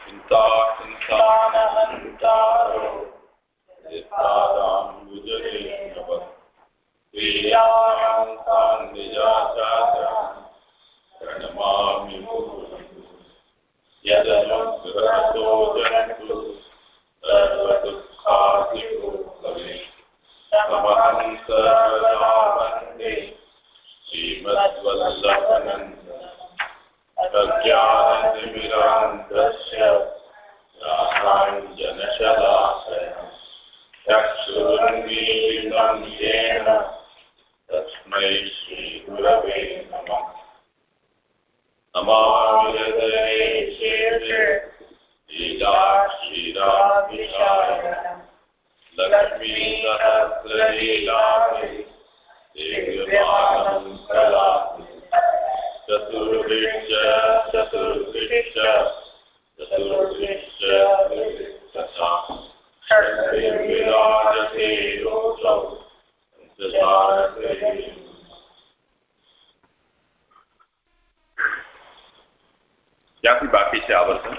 चिन्ताचिन्तानहन्तारो पादाम्बुजरेणवत् प्रियाणां तान् निजाचार्यान् प्रणमामि यदनुग्रहतो जन्तु सर्वदुःखादिको भवेत् तमहं सर्वदा वन्दे श्रीमद्वल्लभनन्द अज्ञानतिमिरान्तस्य ज्ञानाञ्जनशलाशयम् चक्षुरुन्मीलितं येन तस्मै श्रीगुरवे नमः नमामि हृदये शेषे लीलाक्षीराभिषायणम् लक्ष्मीसहस्रलीलाभि दिव्यमानं कलाभि चतुर्दिश्च चतुर्दिश्च चतुर्दिश्च तथा षड्विराजते रोषौ या फिर बाकी से आवर्तन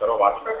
करो वाचन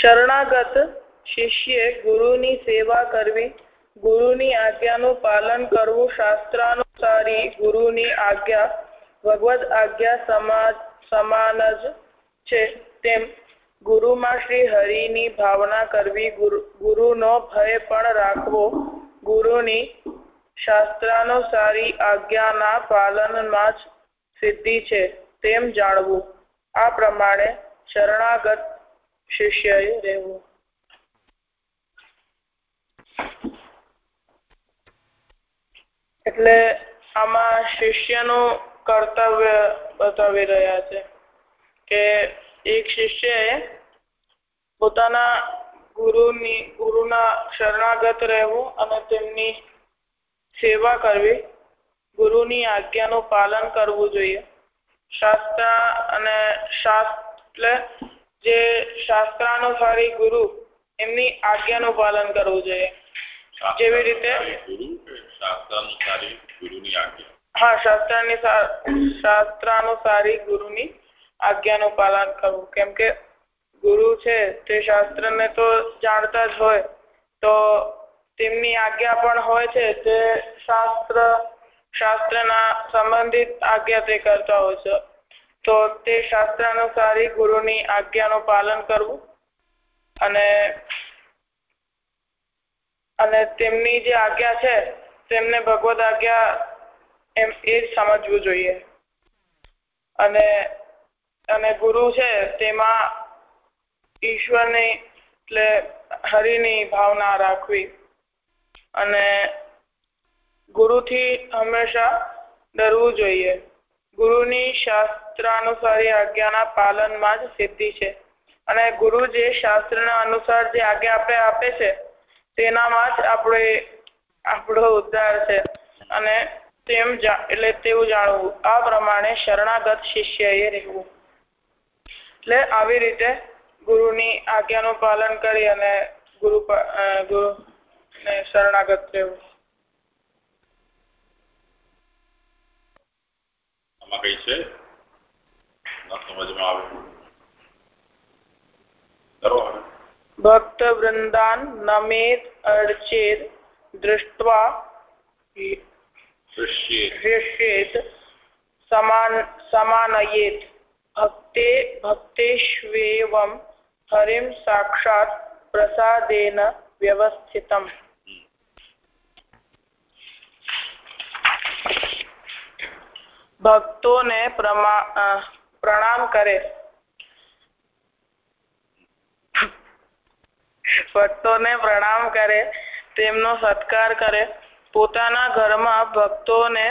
શરણાગત શિષ્યે ગુરુની સેવા કરવી, ગુરુની આજ્ઞાનું પાલન કરવું, શાસ્ત્રાનુસારી ગુરુની આજ્ઞા, ભગવદ આજ્ઞા સમા સમાન જ છે. તેમ ગુરુમાં શ્રી હરિની ભાવના કરવી, ગુરુ, ગુરુનો ભય પણ રાખવો, ગુરુની શાસ્ત્રાનુસારી આજ્ઞાના પાલનમાં જ સિદ્ધિ છે, તેમ જાણવું. આ પ્રમાણે શરણાગત શિષ્યએ રહેવું એટલે આમાં શિષ્યનું કર્તવ્ય બતાવી રહ્યા છે કે એક શિષ્યએ પોતાના ગુરુની, ગુરુના શરણાગત રહેવું અને તેમની સેવા કરવી, ગુરુની આજ્ઞાનું પાલન કરવું જોઈએ. શાસ્ત્ર અને શાસ્ત્ર જે શાસ્ત્રાનુસારી ગુરુ એમની આજ્ઞાનું પાલન કરવું જોઈએ. જેવી રીતે હા શાસ્ત્રની શાસ્ત્રાનુસારી ગુરુની આજ્ઞાનું પાલન કરવું. કેમ કે ગુરુ છે તે શાસ્ત્રને તો જાણતા જ હોય તો તેમની આજ્ઞા પણ હોય છે તે શાસ્ત્ર શાસ્ત્રના સંબંધિત આજ્ઞા તે કરતા હોય છે. તો તે શાસ્ત્રાનુસારી ગુરુની આજ્ઞાનું પાલન કરવું અને અને તેમની જે આજ્ઞા છે, તેમને ભગવદ આજ્ઞા એમ એ જ સમજવું જોઈએ. અને અને ગુરુ છે, તેમાં ઈશ્વરની એટલે હરિની ભાવના રાખવી. અને ગુરુથી હંમેશા ડરવું જોઈએ. ગુરુની શાસ્ત્રાનુસારી આજ્ઞાના પાલનમાં જ સિદ્ધિ છે. અને ગુરુ જે શાસ્ત્રના અનુસાર જે આજ્ઞા આપણે આપે છે, તેનામાં જ આપણે આપણો ઉદ્ધાર છે. અને તેમ એટલે તેવું જાણવું. આ પ્રમાણે શરણાગત શિષ્યએ રહેવું. એટલે આવી રીતે ગુરુની આજ્ઞાનું પાલન કરી અને ગુરુ ગુરુ શરણાગત રહેવું. આમાં કઈ છે? સમજમાં આવે. કરો હવે. ભક્ત વૃંદાન નમેત અર્ચેત દૃષ્ટવા હૃષ્યેત સમાન સમાનયેત ભક્તે ભક્તેષ્વેવમ હરિમ સાક્ષાત પ્રસાદેન વ્યવસ્થિતમ. ભક્તોને પ્રણામ કરે. ભક્તોને પ્રણામ કરે, તેમનો સત્કાર કરે. પોતાના ઘરમાં ભક્તોને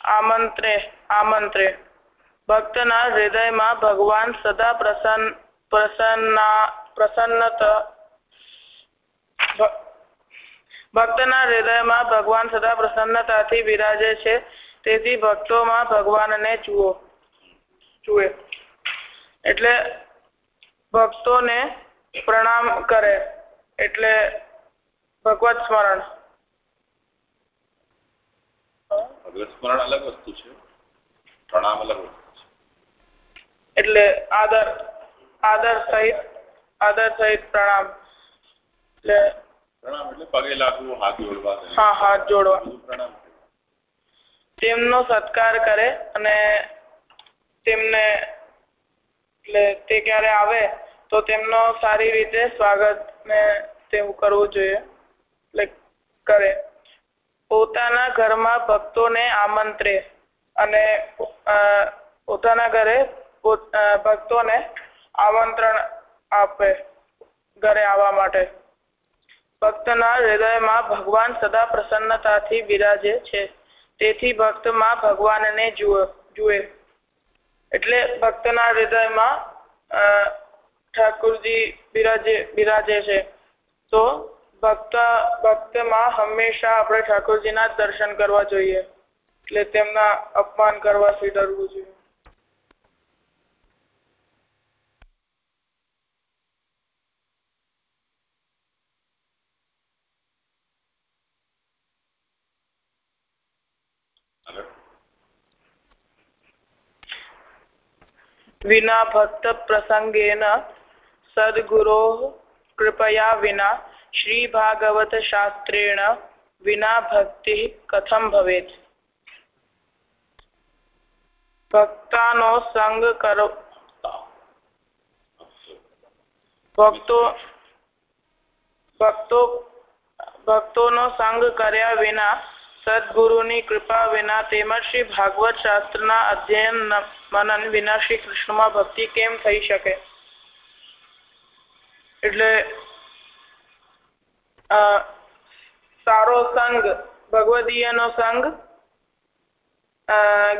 આમંત્રે આમંત્રે. ભક્તના હૃદયમાં ભગવાન સદા પ્રસન્ન, પ્રસન્ના, પ્રસન્નત ભક્તના હૃદયમાં ભગવાન સદા પ્રસન્નતાથી વિરાજે છે. તેથી ભક્તોમાં ભગવાનને જુઓ જુએ. એટલે ભક્તોને પ્રણામ કરે એટલે ભગવત સ્મરણ. ભગવત સ્મરણ અલગ વસ્તુ છે. પ્રણામ અલગ વસ્તુ છે. એટલે આદર આદર સહિત આદર સહિત પ્રણામ. એટલે પ્રણામ એટલે પગે લાગવું હાથ જોડવા હા હાથ જોડવા. પ્રણામ. તેમનો સત્કાર કરે અને તેમને, એટલે તે ક્યારે આવે તો તેમનો સારી રીતે સ્વાગત ને તેવું કરવું જોઈએ. એટલે કરે. પોતાના ઘરમાં ભક્તોને આમંત્રે અને પોતાના ઘરે ભક્તોને આમંત્રણ આપે ઘરે આવવા માટે. ભક્તના હૃદયમાં ભગવાન સદા પ્રસન્નતાથી બિરાજે છે. તેથી ભક્તમાં ભગવાનને જુએ એટલે ભક્તના હૃદયમાં ઠાકુરજી બિરાજે બિરાજે છે. તો ભક્ત, ભક્તમાં હંમેશા આપણે ઠાકોરજીના દર્શન કરવા જોઈએ. એટલે તેમના અપમાન કરવાથી ડરવું જોઈએ. વિના ભક્ત પ્રસંગેન સદગુરો કૃપયા વિના શ્રી ભાગવત શાસ્ત્રેણ વિના ભક્તિ કથમ ભવેત ભક્તાનો સંગ કરો ભક્તો ભક્તો ભક્તોનો સંગ કર્યા વિના સદગુરુની કૃપા વિના તેમજ શ્રી ભાગવત શાસ્ત્રના અધ્યયન મનન વિના શ્રી કૃષ્ણમાં ભક્તિ કેમ થઈ શકે? એટલે સારો સંગ, ભગવદીયનો સંગ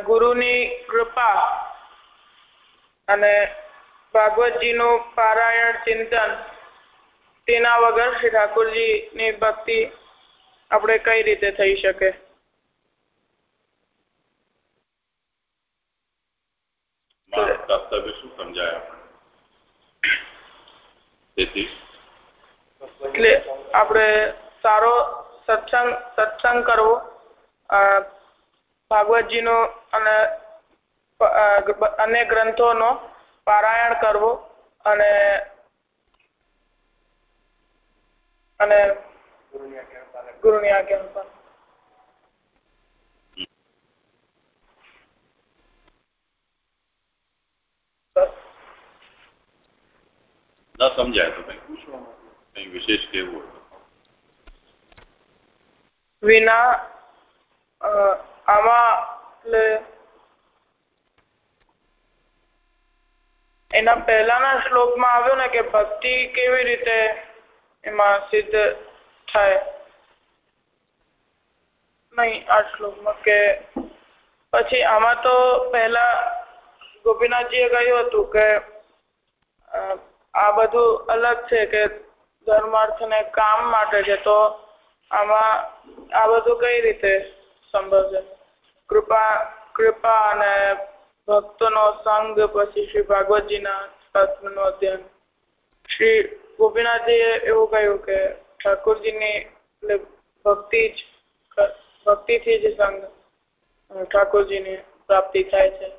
ગુરુની કૃપા અને ભાગવતજીનું પારાયણ ચિંતન તેના વગર શ્રી ઠાકોરજીની ભક્તિ આપણે કઈ રીતે થઈ શકે? કર્તવ્ય શું સમજાય? તેથી? એટલે આપણે સારો સત્સંગ સત્સંગ કરવો ભાગવતજીનો અને અન્ય ગ્રંથોનો પારાયણ કરવો અને અને ગુરુની આજ્ઞા અનુસાર ન સમજાય તો કઈ. પૂછવા વિશેષ કેવું વિના આમાં એટલે એના પહેલાના શ્લોકમાં આવ્યો ને કે ભક્તિ કેવી રીતે એમાં સિદ્ધ થાય. નહીં, આ શ્લોકમાં કે પછી આમાં તો પહેલા ગોપીનાથજીએ કહ્યું હતું કે આ બધું અલગ છે કે ધર્માર્થ ને કામ માટે છે તો આમાં આ બધું કઈ રીતે સંભવ કૃપા કૃપા અને ભક્તોનો સંગ પછી શ્રી ભાગવતજીના શાસ્ત્રનું અધ્યયન. શ્રી ગોપીનાથજીએ એવું કહ્યું કે ઠાકોરજીની ભક્તિ જ, ભક્તિથી જ સંગ ઠાકોરજીની પ્રાપ્તિ થાય છે.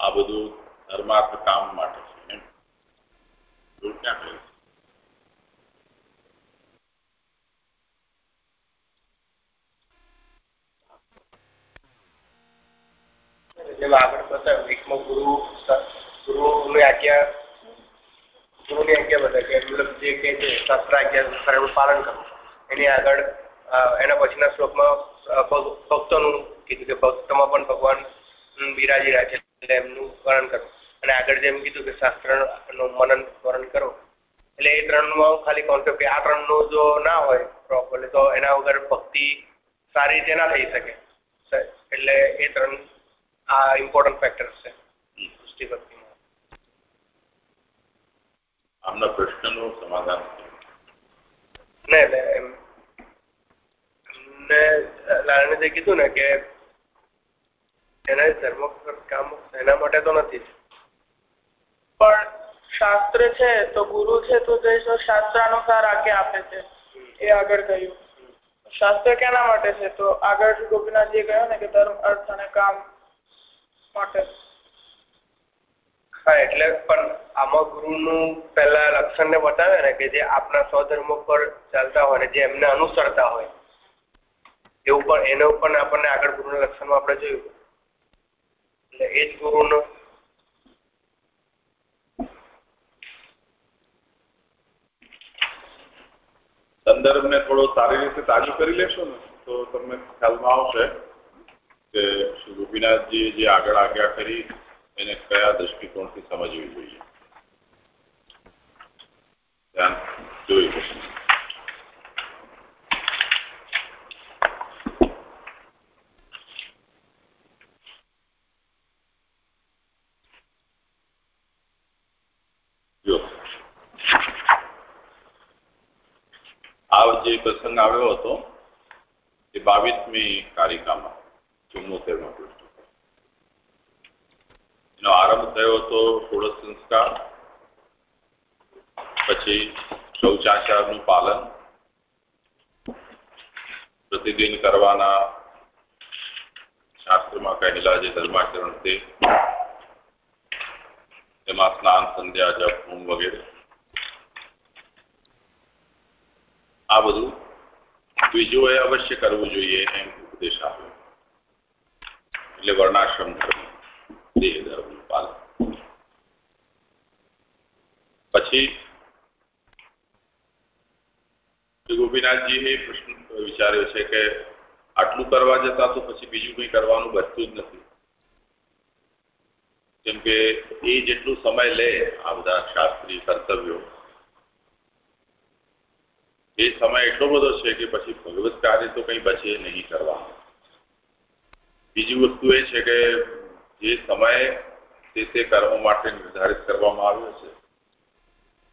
આ બધું ધર્માર્થ કામ માટે છે, એમ. એવું ક્યાં કહ્યું છે. જેમ આગળ એની આગળ એના પછીના શ્લોકમાં ભક્તોનું કીધું કે ભક્તમાં પણ ભગવાન બિરાજી રહ્યા છે એમનું વર્ણન કરવું. અને આગળ જેમ કીધું કે શાસ્ત્રનું મનન સ્મરણ કરો. એટલે એ ત્રણમાં ખાલી કોન્સેપ્ટ કે આ ત્રણનું જો ના હોય પ્રોપરલી તો એના વગર ભક્તિ સારી રીતે ના થઈ શકે. એટલે એ ત્રણ આ ઇમ્પોર્ટન્ટ ફેક્ટર્સ છે. પુષ્ટિ ભક્તિમાં આમના પ્રશ્નનું સમાધાન ને એમ. ને લાલને જે કીધું ને કે એના ધર્મ કામ એના માટે તો નથી પણ શાસ્ત્ર છે, તો ગુરુ છે, તો શાસ્ત્ર અનુસાર આજ્ઞા આપે છે. એ આગળ કહ્યું. શાસ્ત્ર કેના માટે છે? તો આગળ ગોપીનાથજી કહ્યું ને કે ધર્મ, અર્થ અને કામ માટે. હા, એટલે પણ આમાં ગુરુનું પહેલા લક્ષણ ને બતાવે ને કે જે આપણા સ્વધર્મ પર ચાલતા હોય ને જે એમને અનુસરતા હોય. એવું પણ, એનો પણ આપણને આગળ ગુરુના લક્ષણમાં આપણે જોયું. એટલે એ જ ગુરુનો સંદર્ભને થોડો સારી રીતે તાજુ કરી લેશો ને, તો તમને ખ્યાલમાં આવશે કે શ્રી ગોપીનાથજીએ જે આગળ આજ્ઞા કરી, એને કયા દ્રષ્ટિકોણથી સમજવી જોઈએ. ધ્યાન જોઈ લેશું જો આ જે પ્રસંગ આવ્યો હતો એ બાવીસમી કારિકામાં ચુમ્મોતેરમાં પૃષ્ઠ. એનો આરંભ થયો હતો ષોડશ સંસ્કાર, પછી શૌચાચારનું પાલન, પ્રતિદિન કરવાના શાસ્ત્રમાં કહેલા જે ધર્માચરણ તે તેમાં સ્નાન, સંધ્યા, જપ વગેરે. આ બધું બીજું એ અવશ્ય કરવું જોઈએ એમ ઉપદેશ આપ્યો. એટલે વર્ણાશ્રમ ધર્મ દેહ ધર્મનું પાલન. પછી ગોપીનાથજીએ પ્રશ્ન વિચાર્યો છે કે આટલું કરવા જતા તો પછી બીજું કંઈ કરવાનું બચતું જ નથી. કેમ કે એ જેટલું સમય લે આ બધા શાસ્ત્રીય કર્તવ્યો એ સમય એટલો બધો છે કે પછી ભગવત કાર્ય તો કંઈ બચે નહીં કરવા બીજી વસ્તુ એ છે કે જે સમય તે તે કર્મ માટે નિર્ધારિત કરવામાં આવ્યો છે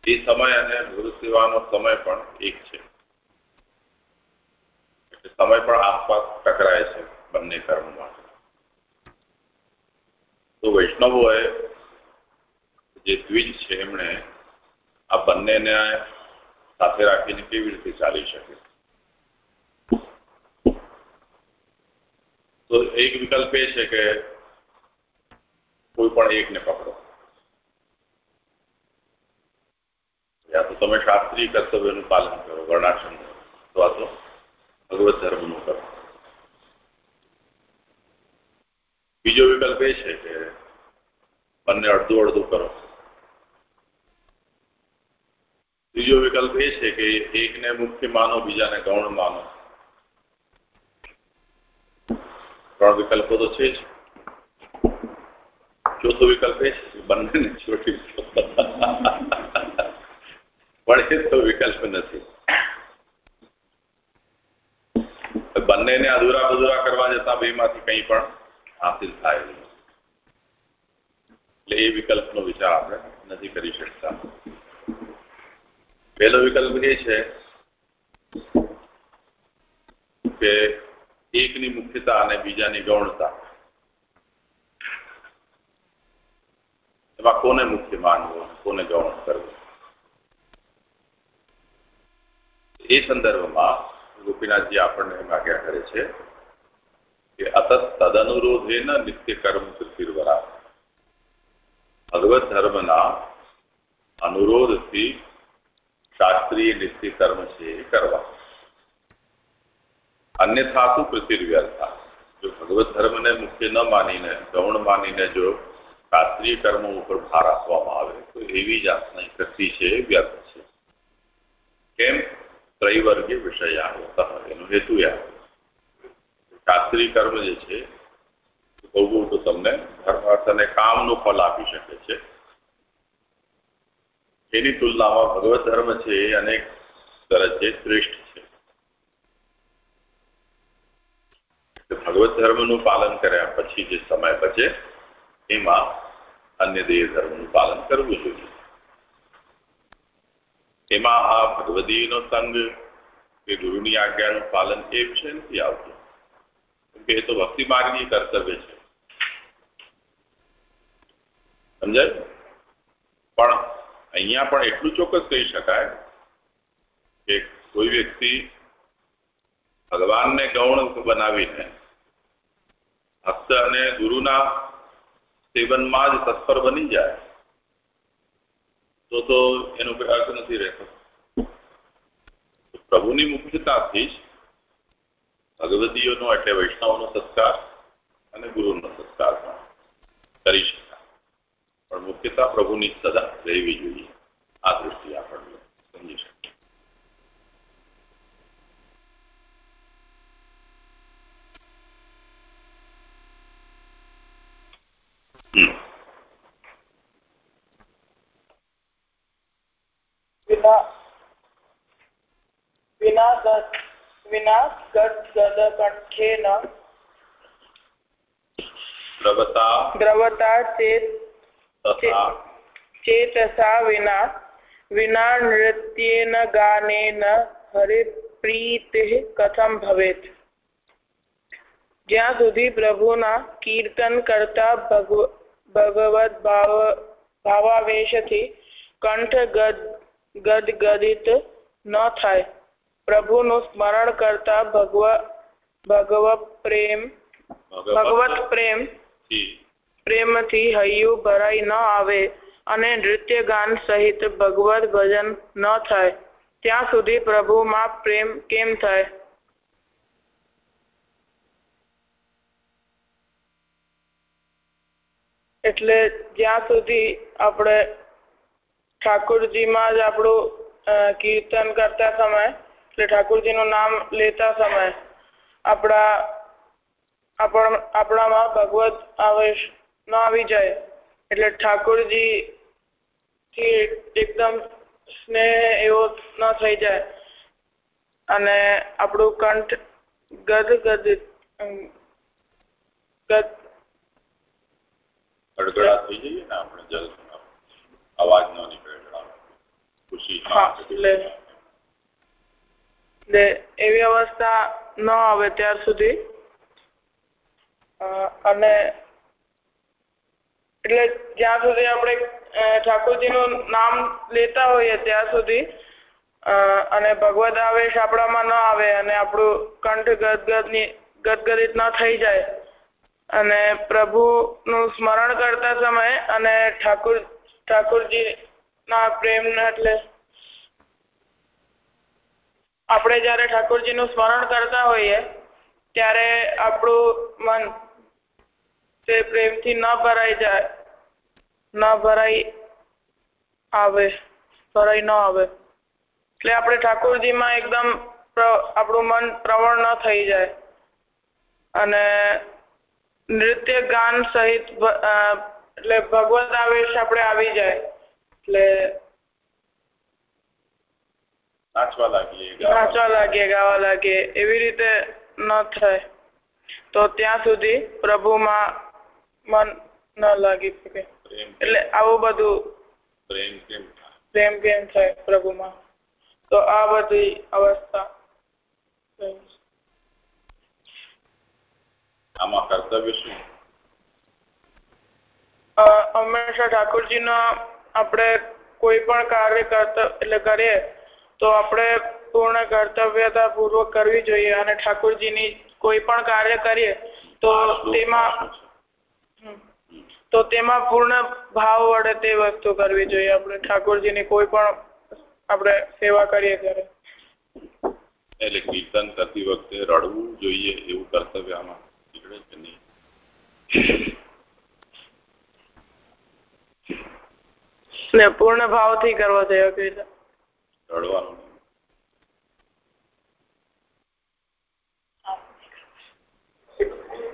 તે સમય અને ભગવત સેવાનો સમય પણ એક છે. સમય પણ આસપાસ ટકરાય છે બંને કર્મ માટે. તો વૈષ્ણવોએ જે દ્વિજ છે એમણે આ બંનેને સાથે રાખીને કેવી રીતે ચાલી શકે? તો એક વિકલ્પ એ છે કે કોઈ પણ એકને પકડો. યા તો તમે શાસ્ત્રીય કર્તવ્યનું પાલન કરો, વર્ણાશ્રમ અથવા તો ભગવત ધર્મનું કરો. બીજો વિકલ્પ એ છે કે બંને અડધું અડધું કરો. ત્રીજો વિકલ્પ એ છે કે એકને મુખ્ય માનો, બીજાને ગૌણ માનો. ત્રણ વિકલ્પો તો છે ચોથો વિકલ્પ એ છે બંનેને છોડી પણ એ તો વિકલ્પ નથી. બંનેને અધૂરા અધૂરા કરવા જતા બેમાંથી કંઈ પણ હાસિલ થાય એટલે એ વિકલ્પનો વિચાર આપણે નથી કરી શકતા. પહેલો વિકલ્પ એ છે કે એકની મુખ્યતા અને બીજાની ગૌણતા. એમાં કોને મુખ્ય માનવું કોને ગૌણ કરવું? એ સંદર્ભમાં ગોપીનાથજી આપણને આજ્ઞા કરે છે કે અતત ન નિત્ય કર્મ પૃથ્વીવરા ભગવત ધર્મના અનુરોધથી શાસ્ત્રીય નિશ્ચિત કર્મ છે એ કરવા. અન્યથા શું પૃથ્વી જો ભગવત ધર્મને મુખ્ય ન માનીને ગૌણ માનીને જો શાસ્ત્રીય કર્મો ઉપર ભાર આપવામાં આવે, તો એવી જાતની કૃતિ છે એ વ્યર્થ છે. કેમ? ત્રૈવર્ગી વિષયા એનો હેતુ યાદ શાસ્ત્રીય કર્મ જે છે બહુ તો તમને ધર્મ અર્થ અને કામનું ફલ આપી શકે છે. એની તુલનામાં ભગવત ધર્મ છે એ અનેક દરજ્જે શ્રેષ્ઠ છે. ભગવત ધર્મનું પાલન કર્યા પછી જે સમય બચે, એમાં અન્ય દેહ ધર્મનું પાલન કરવું જોઈએ. એમાં આ ભગવદીનો સંગ કે ગુરુની આજ્ઞાનું પાલન એ છે નથી આવતું. કે એ તો ભક્તિ માર્ગની કર્તવ્ય છે. સમજાય? પણ અહીંયા પણ એટલું ચોક્કસ કહી શકાય કે કોઈ વ્યક્તિ ભગવાનને ગૌણ બનાવીને ભક્ત અને ગુરુના સેવનમાં જ તત્પર બની જાય, તો તો એનો કોઈ અર્થ નથી રહેતો. પ્રભુની મુખ્યતાથી જ ભગવતીઓનો એટલે વૈષ્ણવનો સત્કાર અને ગુરુનો સત્કાર પણ કરી શકાય. પણ મુખ્યતા પ્રભુની સદા રહેવી જોઈએ. આ દૃષ્ટિ આપણને સમજી શકીએ. વિના વિના ગત ચેતસા વિના વિના નૃત્યેન ગાનેન હરિપ્રીતિઃ કથમ ભવેત જ્યાં સુધી પ્રભુના કીર્તન કરતા ભગવ ભગવત ભાવ ભાવાવેશથી કંઠ ગદ ગદગદિત ન થાય પ્રભુનું સ્મરણ કરતા ભગવ ભગવત પ્રેમ ભગવત પ્રેમ પ્રેમથી હૈયું ભરાઈ ન આવે અને નૃત્ય ગાન સહિત ભગવત ભજન ન થાય. ત્યાં સુધી પ્રભુમાં પ્રેમ કેમ થાય? એટલે જ્યાં સુધી આપણે ઠાકોરજીમાં જ આપણું કીર્તન કરતા સમય, એટલે ઠાકોરજીનું નામ લેતા સમય, આપણા આપણામાં ભગવત આવેશ ન આવી જાય. એટલે ઠાકોરજી થી એકદમ સ્નેહ એવો ન થઈ જાય. અને આપણું કંઠ ગદ ગદ ગડગડા થઈ જઈએ ને આપણે જલ અવાજ ન નીકળે ખુશી હા એટલે એટલે એવી અવસ્થા ન આવે ત્યાર સુધી. અને એટલે જ્યાં સુધી આપણે ઠાકોરજીનું નામ લેતા હોઈએ ત્યાં સુધી અને ભગવદ આવેશ આપણામાં ન આવે અને આપણું કંઠ ગદગદની, ગદગદિત ન થઈ જાય. અને પ્રભુનું સ્મરણ કરતા સમયે અને ઠાકોર ઠાકોરજી ના પ્રેમના એટલે આપણે જ્યારે ઠાકોરજીનું સ્મરણ કરતા હોઈએ, ત્યારે આપણું મન તે પ્રેમથી ન ભરાઈ જાય ન ભરાઈ આવે ભરાઈ ન આવે. એટલે આપણે ઠાકોરજીમાં એકદમ આપણું મન પ્રવણ ન થઈ જાય. અને નૃત્ય ગાન સહિત એટલે ભગવત આવેશ આપણે આવી જાય. એટલે નાચવા લાગીએ નાચવા લાગીએ ગાવા લાગીએ. એવી રીતે ન થાય. તો ત્યાં સુધી પ્રભુમાં મન ન લાગી શકે. એટલે આવું બધું પ્રેમ કેમ પ્રેમ કેમ થાય પ્રભુમાં? તો આ બધી અવસ્થા આમાં કર્તવ્ય શું? હંમેશા ઠાકોરજીનો આપણે કોઈ પણ કાર્ય કરતા એટલે કરીએ તો આપણે પૂર્ણ કર્તવ્યતા પૂર્વક કરવી જોઈએ અને ઠાકોરજીની કોઈ પણ કાર્ય કરીએ તો તેમાં. તો તેમાં પૂર્ણ ભાવ વડે તે વસ્તુ કરવી જોઈએ. આપણે ઠાકોરજીની કોઈ પણ આપણે સેવા કરીએ ત્યારે. એટલે કીર્તન કરતી વખતે રડવું જોઈએ એવું કર્તવ્ય આમાં નીકળે કે નહીં. ને પૂર્ણ ભાવથી કરવો જોઈએ કેવી રીતે જળવાનું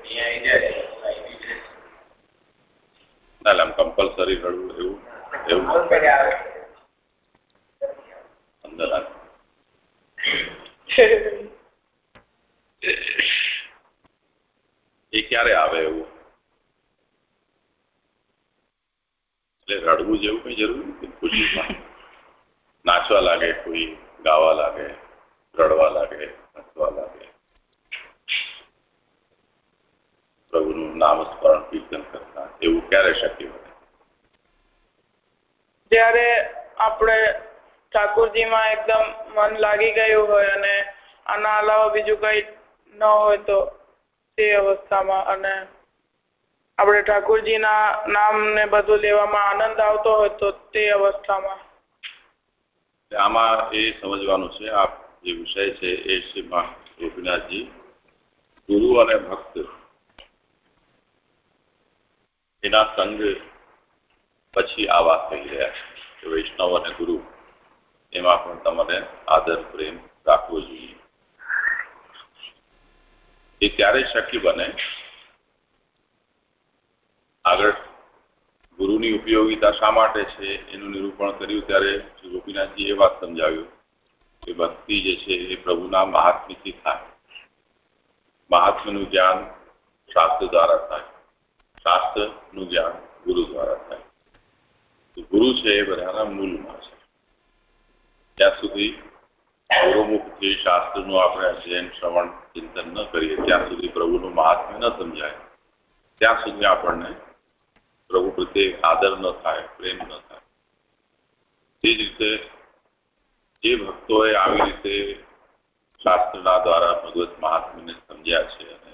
નહીં. ના એટલે આમ કમ્પલસરી રડવું, એવું એવું અંદર આ એ ક્યારે આવે એવું? એટલે રડવું જેવું કઈ જરૂર નથી ખુશીમાં? નાચવા લાગે કોઈ, ગાવા લાગે, રડવા લાગે, હસવા લાગે. પ્રભુનું નામ સ્મરણ કીર્તન કરતા એવું ક્યારે શક્ય બને જ્યારે આપણે ઠાકોરજીમાં એકદમ મન લાગી ગયું હોય અને આના અલાવા બીજું કઈ ન હોય તો તે અવસ્થામાં અને આપણે ઠાકોરજીના નામ ને બધું લેવામાં આનંદ આવતો હોય તો તે અવસ્થામાં. આમાં એ સમજવાનું છે આ જે વિષય છે એ શ્રીમાં ગોપીનાથજી ગુરુ અને ભક્ત એના સંગ પછી આ વાત કહી રહ્યા છે કે વૈષ્ણવ અને ગુરુ, એમાં પણ તમારે આદર, પ્રેમ રાખવો જોઈએ. એ ત્યારે શક્ય બને આગળ ગુરુની ઉપયોગિતા શા માટે છે એનું નિરૂપણ કર્યું ત્યારે શ્રી ગોપીનાથજી એ વાત સમજાવ્યું કે ભક્તિ જે છે એ પ્રભુના મહાત્મ્યથી થાય. મહાત્મ્યનું જ્ઞાન શાસ્ત્ર દ્વારા થાય. શાસ્ત્રનું જ્ઞાન ગુરુ દ્વારા થાય. ગુરુ છે એ બધાના મૂળમાં છે. ત્યાં સુધી ગુરુમુખથી શાસ્ત્રનું આપણે અધ્યયન, શ્રવણ, ચિંતન ન કરીએ, ત્યાં સુધી પ્રભુનું મહાત્મ્ય ન સમજાય. ત્યાં સુધી આપણને પ્રભુ પ્રત્યે આદર ન થાય, પ્રેમ ન થાય. તે જ રીતે જે ભક્તોએ આવી રીતે શાસ્ત્રના દ્વારા ભગવત મહાત્મ્યને સમજ્યા છે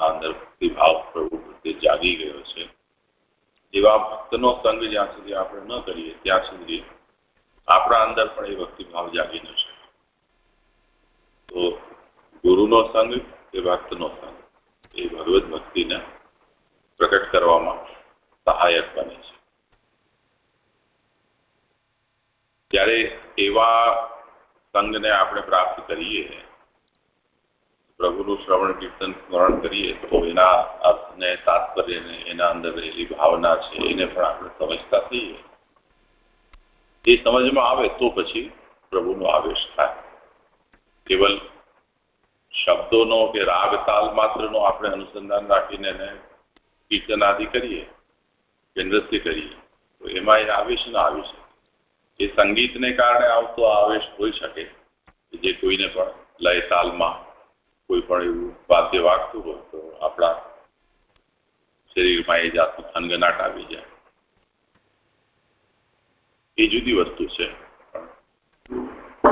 લોકોના અંદર ભક્તિભાવ પ્રભુ પ્રત્યે જાગી ગયો છે. એવા ભક્તનો સંગ જ્યાં સુધી આપણે ન કરીએ, ત્યાં સુધી આપણા અંદર પણ એ ભક્તિભાવ જાગી શકે. તો ગુરુનો સંગ એ ભક્તનો સંગ એ ભગવત ભક્તિને પ્રગટ કરવામાં સહાયક બને છે. જ્યારે એવા સંઘને આપણે પ્રાપ્ત કરીએ પ્રભુનું શ્રવણ, કીર્તન, સ્મરણ કરીએ તો એના અર્થને તાત્પર્યને એના અંદર રહેલી ભાવના છે, એને પણ આપણે સમજતા થઈએ. એ સમજમાં આવે તો પછી પ્રભુનો આવેશ થાય. કેવલ શબ્દોનો કે રાગ તાલ માત્રનો આપણે અનુસંધાન રાખીને એને કીર્તન આદિ કરીએ કે નૃત્ય કરીએ, તો એમાં એ આવેશ ના આવી શકે. એ સંગીતને કારણે આવતો આવેશ હોઈ શકે જે કોઈને પણ લય તાલમાં કોઈ પણ એવું વાદ્ય વાગતું હોય તો આપણા શરીરમાં એ જાતનું થનગનાટ આવી જાય. એ જુદી વસ્તુ છે.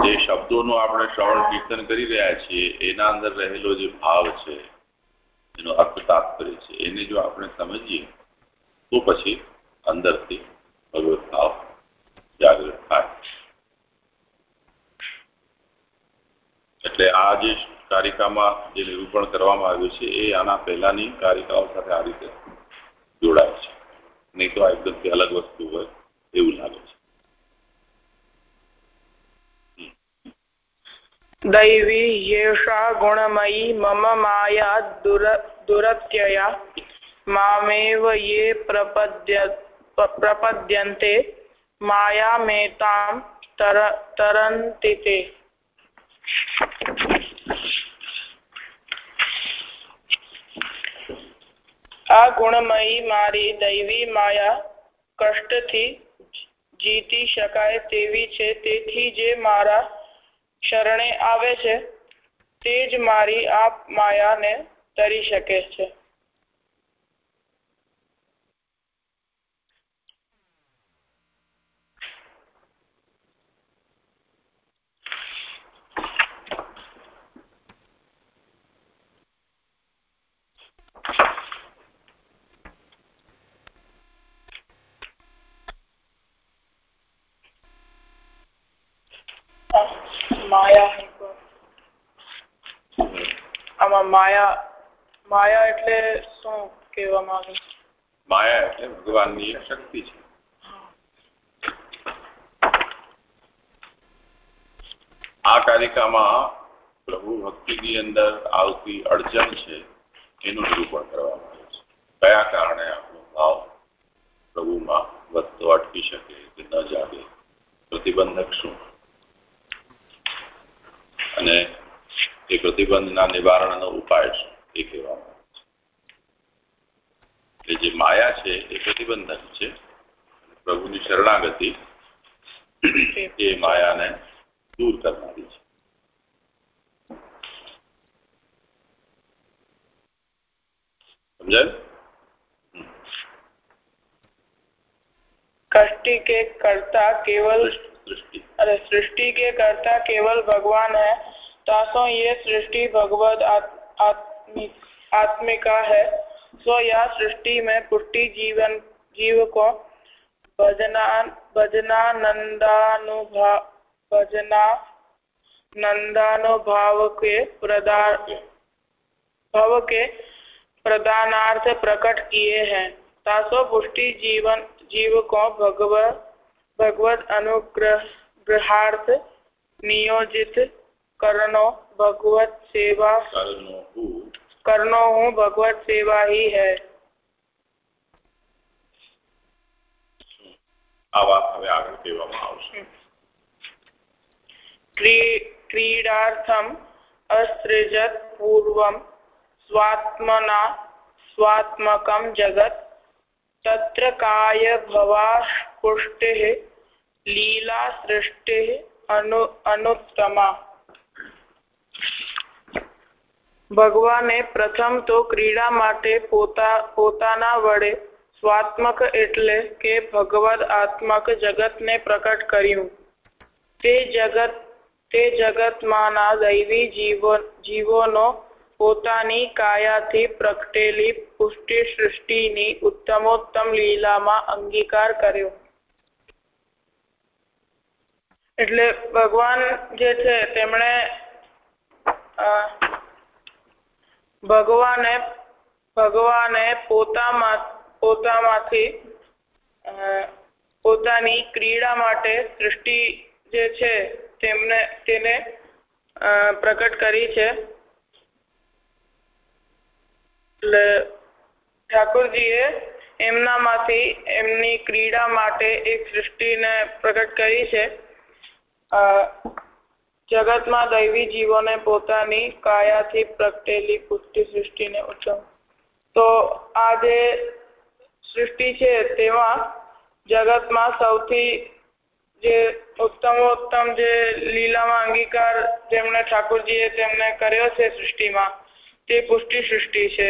જે શબ્દોનું આપણે શ્રવણ કીર્તન કરી રહ્યા છીએ, એના અંદર રહેલો જે ભાવ છે, એનો અર્થ તાત્પર્ય છે. એને જો આપણે સમજીએ, તો પછી અંદરથી ભગવત ભાવ જાગૃત થાય. એટલે આ જે કારિકામાં જે નિરૂપણ કરવામાં આવ્યું છે, એ આના પહેલાની કારિકાઓ સાથે આ રીતે જોડાય છે. નહીં તો આ એકદમથી અલગ વસ્તુ હોય એવું લાગે છે. દૈવી યેષા ગુણમયી મમ માયા દુર, દુરત્યયા. મામેવ યે પ્રપદ્ય પ્રપદ્યન્તે માયામેતામ તર તરન્તિ તે આ ગુણમયી મારી દૈવી માયા કષ્ટથી જીતી શકાય તેવી છે. તેથી જે મારા શરણે આવે છે, તે જ મારી આ માયાને તરી શકે છે. માયા માયા એટલે શું કહેવામાં આવે? માયા એટલે ભગવાનની શક્તિ છે. આ કારિકામાં પ્રભુ ભક્તિની અંદર આવતી અડચણ છે, એનું નિરૂપણ કરવામાં આવે છે. કયા કારણે આપણો ભાવ પ્રભુમાં વધતો અટકી શકે કે ન જાગે, પ્રતિબંધક શું? અને એ પ્રતિબંધના નિવારણનો ઉપાય શું એ કહેવામાં આવે છે જે માયા છે એ પ્રતિબંધક છે પ્રભુની શરણાગતિ એ માયાને દૂર કરનારી છે સમજાય कष्टि के कर्ता केवल सृष्टि अरे सृष्टि के कर्ता केवल भगवान है तासो ये सृष्टि भगवत आत्मिक है। सो यह सृष्टि में पुष्टि जीवन, जीव को भजना भजना नंदानुभाव भजना नंदानुभाव के प्रदान भव के प्रदानार्थ प्रकट किए हैं। तासो पुष्टि जीवन, जीव को भगवत भगवत अनुग्रह, ग्रहार्थ नियोजित करनो भगवत सेवा। करनो हूँ? भगवत सेवा ही है। हम्म। क्रीडार्थम पूर्व स्वात्मना स्वात्मक जगत। तत्र काय भवाष्पुष्टि लीला सृष्टि अनु अनुत्तमा। ભગવાને પ્રથમ તો ક્રીડા માટે પોતા, પોતાના વડે સ્વાત્મક એટલે કે ભગવદ આત્મક જગતને પ્રકટ કર્યું. તે જગત, તે જગતમાંના દૈવી જીવો, જીવોનો પોતાની કાયાથી પ્રગટેલી પુષ્ટિ સૃષ્ટિની ઉત્તમોત્તમ લીલામાં અંગીકાર કર્યો. એટલે ભગવાન જે છે, તેમણે ભગવાને ભગવાને પોતામાં, પોતામાંથી પોતાની ક્રીડા માટે સૃષ્ટિ જે છે તેમને, તેને પ્રગટ કરી છે. એટલે ઠાકોરજીએ એમનામાંથી, એમની ક્રીડા માટે એક સૃષ્ટિને પ્રગટ કરી છે. જગતમાં દૈવી જીવોને પોતાની કાયાથી પ્રગટેલી પુષ્ટિ સૃષ્ટિને ઉત્તમ. તો આ જે સૃષ્ટિ છે તેમાં જગતમાં સૌથી જે ઉત્તમોત્તમ જે લીલામાં અંગીકાર જેમણે ઠાકોરજીએ તેમને કર્યો છે સૃષ્ટિમાં, તે પુષ્ટિ સૃષ્ટિ છે.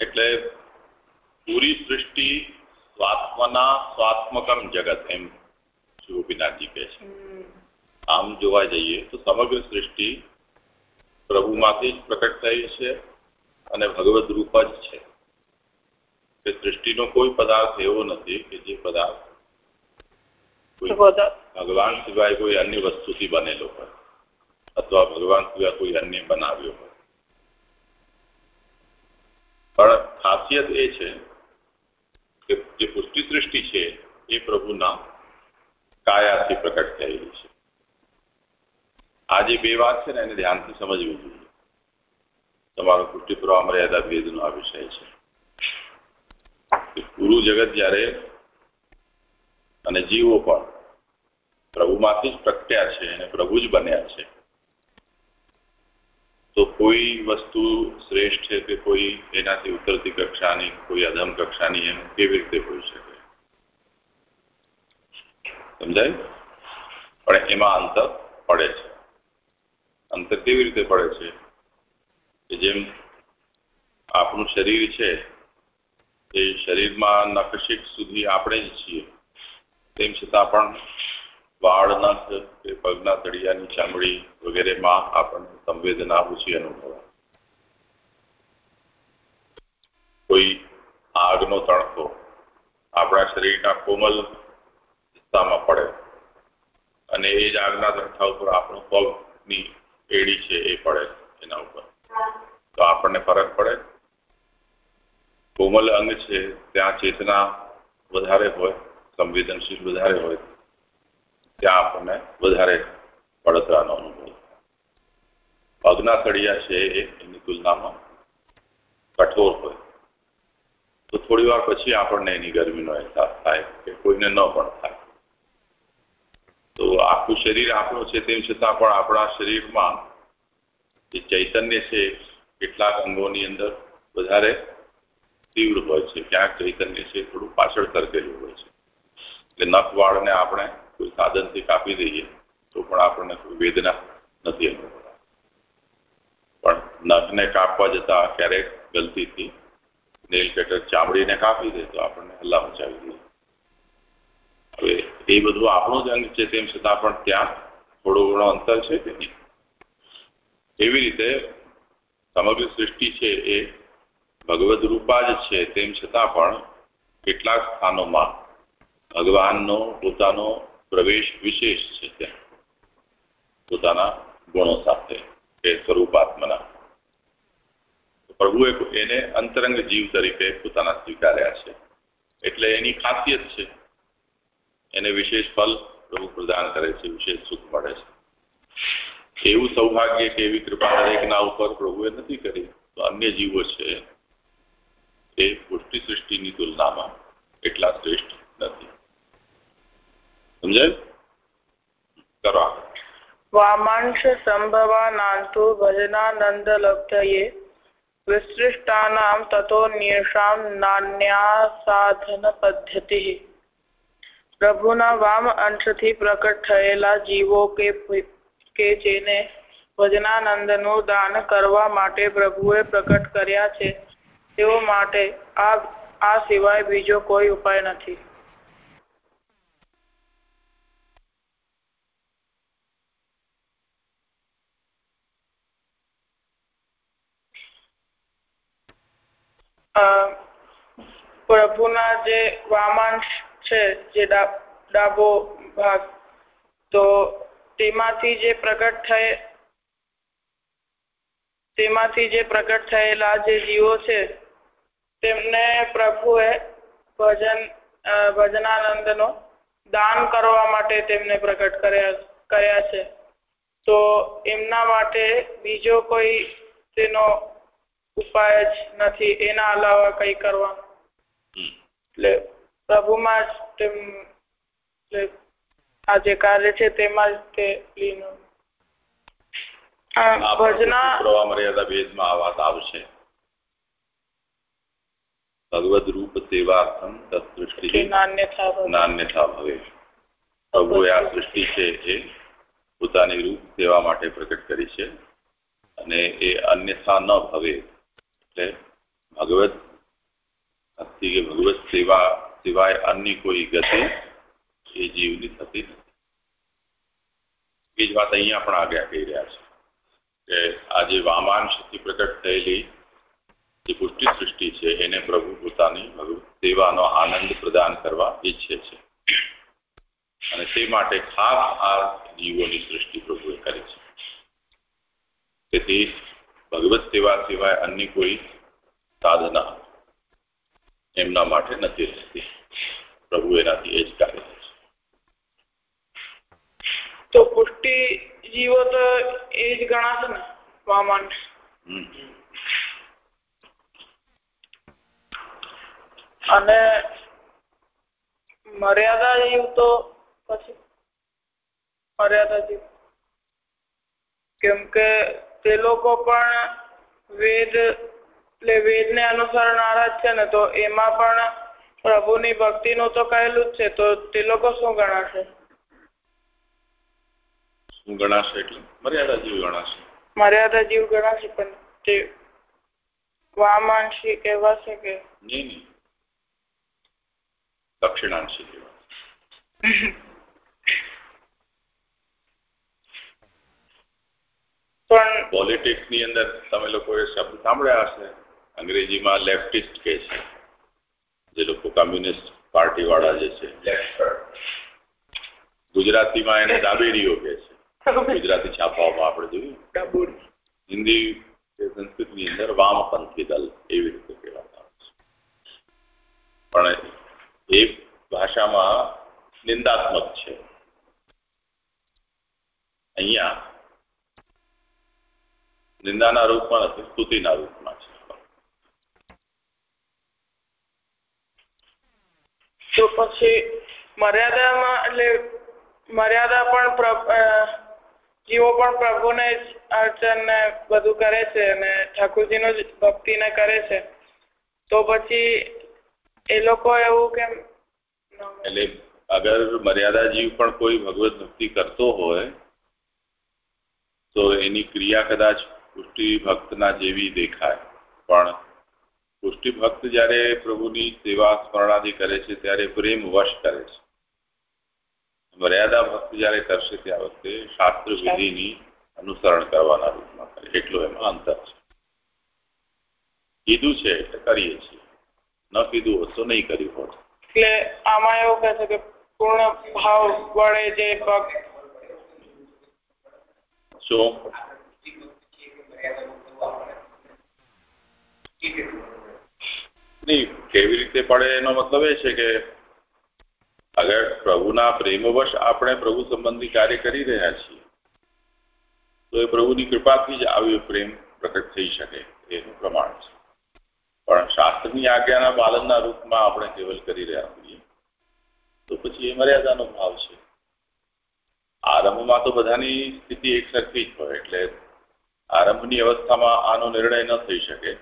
એટલે પૂરી સૃષ્ટિ સ્વાત્મના સ્વાત્મકમ જગત એમ શ્રી કહે છે આમ જોવા જઈએ તો સમગ્ર સૃષ્ટિ પ્રભુમાંથી જ પ્રકટ થઈ છે અને ભગવદ રૂપ જ છે. કે સૃષ્ટિનો કોઈ પદાર્થ એવો નથી કે જે પદાર્થ ભગવાન સિવાય કોઈ અન્ય વસ્તુથી બનેલો હોય અથવા ભગવાન સિવાય કોઈ અન્ય બનાવ્યો હોય. પણ ખાસિયત એ છે કે જે પુષ્ટિ સૃષ્ટિ છે, એ પ્રભુના કાયાથી પ્રકટ થયેલી છે. આ જે બે વાત છે ને, એને ધ્યાનથી સમજવી જોઈએ. તમારો પુષ્ટિ પ્રવાહ મર્યાદા ભેદનો આ વિષય છે. ગુરુ જગત જ્યારે અને જીવો પણ પ્રભુમાંથી જ પ્રગટ્યા છે અને પ્રભુ જ બન્યા છે તો કોઈ વસ્તુ શ્રેષ્ઠ છે કે કોઈ એનાથી ઉતરતી કક્ષાની, કોઈ અધમ કક્ષાની એમ કેવી રીતે હોઈ શકે? સમજાય? પણ એમાં અંતર પડે છે. અંતર કેવી રીતે પડે છે? કે જેમ આપણું શરીર છે, એ શરીરમાં નખશીક સુધી આપણે જ છીએ. તેમ છતાં પણ વાળ નખ કે પગના તળિયાની ચામડી વગેરેમાં આપણને સંવેદના ઓછી અનુભવાય. કોઈ આગનો તણખો આપણા શરીરના કોમલ હિસ્સામાં પડે અને એ જ આગના તણખા ઉપર આપણો પગની એડી છે એ પડે એના ઉપર. તો આપણને ફરક પડે. કોમલ અંગ છે ત્યાં ચેતના વધારે હોય, સંવેદનશીલ વધારે હોય. ત્યાં આપણને વધારે બળતરાનો અનુભવ પગના સળિયા છે એની તુલનામાં કઠોર હોય. તો થોડી વાર પછી આપણને એની ગરમીનો અહેસાસ થાય કે કોઈને ન પણ થાય. તો આખું શરીર આપણું છે તેમ છતાં પણ આપણા શરીરમાં જે ચૈતન્ય છે, કેટલાક અંગોની અંદર વધારે તીવ્ર હોય છે. ક્યાંક ચૈતન્ય છે, થોડું પાછળ તરકેલું હોય છે. એટલે નખવાળને આપણે કોઈ સાધનથી કાપી દઈએ, તો પણ આપણને કોઈ વેદના નથી અનુભવતા પણ નખને કાપવા જતા ક્યારેક ગલતીથી નેલ કટર ચામડીને કાપી દે તો આપણને હલ્લા મચાવી દે. હવે એ બધું આપણો જ અંગ છે, તેમ છતાં પણ ત્યાં થોડો ઘણો અંતર છે કે નહીં? એવી રીતે સમગ્ર સૃષ્ટિ છે એ ભગવદ રૂપા જ છે, તેમ છતાં પણ કેટલાક સ્થાનોમાં ભગવાનનો પોતાનો પ્રવેશ વિશેષ છે ત્યાં. પોતાના ગુણો સાથે એ સ્વરૂપાત્મના પ્રભુએ એને અંતરંગ જીવ તરીકે પોતાના સ્વીકાર્યા છે. એટલે એની ખાસિયત છે. એને વિશેષ ફલ પ્રભુ પ્રદાન કરે છે, વિશેષ સુખ મળે છે. એવું સૌભાગ્ય કે એવી કૃપા દરેકના ઉપર પ્રભુએ નથી કરી, તો અન્ય જીવો છે એ પુષ્ટિ સૃષ્ટિની તુલનામાં એટલા શ્રેષ્ઠ નથી. સમજાય? કરો વામાંશ સંભવાનાંતુ ભજનાનંદ લબ્ધયે વિસૃષ્ટાનામ તતોન્યેષામ નાન્યા સાધન પદ્ધતિ પ્રભુના વામ અંશથી પ્રકટ થયેલા જીવો કે કે જેને ભજનાનંદનું દાન કરવા માટે પ્રભુએ પ્રકટ કર્યા છે, તેઓ માટે આ આ સિવાય બીજો કોઈ ઉપાય નથી. પ્રભુના જે વામાંશ છે, જે ડાબો ભાગ, તો તેમાંથી જે પ્રગટ થયે, તેમાંથી જે પ્રગટ થયેલા જે જીવો છે, તેમને પ્રભુએ ભજન ભજનાનંદનો દાન કરવા માટે તેમને પ્રગટ કર્યા કર્યા છે. તો એમના માટે બીજો કોઈ તેનો ઉપાય જ નથી એના અલાવા કંઈ કરવાનું. એટલે પ્રભુમાં જ એટલે આ જે કાર્ય છે તેમાં જ તે લીન મર્યાદા ભેદમાં આ વાત આવશે. ભગવદ રૂપ સેવાર્થમ તત્સૃષ્ટિ નાન્યથા ભવે. પ્રભુએ આ સૃષ્ટિ છે એ પોતાની રૂપ સેવા માટે પ્રગટ કરી છે અને એ અન્યથા ન ભવે. એટલે ભગવત ભક્તિ કે ભગવત સેવા, સિવાય અન્ય કોઈ ગતિ એ જીવની થતી નથી. એ જ વાત અહીંયા પણ આગળ કહી રહ્યા છે કે આ જે શક્તિ પ્રગટ થયેલી જે પુષ્ટિ સૃષ્ટિ છે, એને પ્રભુ પોતાની સેવાનો આનંદ પ્રદાન કરવા ઈચ્છે છે. અને તે માટે ખાસ આ જીવોની સૃષ્ટિ પ્રભુએ કરી છે. તેથી ભગવત સેવા સિવાય અન્ય કોઈ સાધના એમના માટે નથી રહેતી. પ્રભુ એનાથી એ જ કાર્ય તો પુષ્ટિ જીવો તો એ જ ગણાશે ને વામાંશ અને મર્યાદા જીવ તો પછી મર્યાદા જીવ. કેમ કે તે લોકો પણ વેદ એટલે વેદને અનુસરનારા જ છે ને તો એમાં પણ પ્રભુની ભક્તિનું તો કહેલું જ છે તો તે લોકો શું ગણાશે? શું ગણાશે એટલે? મર્યાદા જીવ ગણાશે. મર્યાદા જીવ ગણાશે પણ તે વામાંશી કહેવાશે કે? નહીં નહીં. દક્ષિણાંશી કહેવાય પણ પોલિટિક્સની અંદર તમે લોકોએ શબ્દ સાંભળ્યા હશે. અંગ્રેજીમાં લેફ્ટિસ્ટ કહે છે. જે લોકો કમ્યુનિસ્ટ પાર્ટી વાળા જે છે. ગુજરાતીમાં એને દાબેરીઓ કહે છે. ગુજરાતી છાપાઓમાં આપણે જોયું. હિન્દી સંસ્કૃતની અંદર વામપંથી દલ એવી રીતે કહેવામાં આવે છે. પણ એ ભાષામાં નિંદાત્મક છે. અહીંયા નિંદાના રૂપમાં નથી સ્તુતિના રૂપમાં છે. તો પછી મર્યાદામાં એટલે મર્યાદા પણ જીવો પણ પ્રભુને જ અર્ચન ને બધું કરે છે અને ઠાકોરજીનું જ ભક્તિને કરે છે. તો પછી એ લોકો એવું કેમ એટલે અગર મર્યાદા જીવ પણ કોઈ ભગવત ભક્તિ કરતો હોય તો એની ક્રિયા કદાચ પુષ્ટિ ભક્તના જેવી દેખાય. પણ પુષ્ટિ ભક્ત જ્યારે પ્રભુની સેવા સ્મરણાદિ કરે છે ત્યારે પ્રેમ વશ કરે છે. મર્યાદા ભક્ત જ્યારે કરશે ત્યાં વખતે શાસ્ત્ર વિધિની અનુસરણ કરવાના રૂપમાં કરે એટલું એમાં અંતર છે. કીધું છે એટલે કરીએ છીએ. ન કીધું હોત તો નહીં કર્યું હોત. એટલે આમાં એવું કહે છે કે પૂર્ણ ભાવ વડે જે ભક્ત શું? નહીં, કેવી રીતે પડે એનો મતલબ એ છે કે અગર પ્રભુના પ્રેમવશ આપણે પ્રભુ સંબંધી કાર્ય કરી રહ્યા છીએ, તો એ પ્રભુની કૃપાથી જ આવ્યો પ્રેમ પ્રકટ થઈ શકે એનું પ્રમાણ છે. પણ શાસ્ત્રની આજ્ઞાના પાલનના રૂપમાં આપણે કેવલ કરી રહ્યા છીએ તો પછી એ મર્યાદાનો ભાવ છે. આરંભમાં તો બધાની સ્થિતિ એકસરખી જ હોય, એટલે આરંભની અવસ્થામાં આનો નિર્ણય ન થઈ શકે.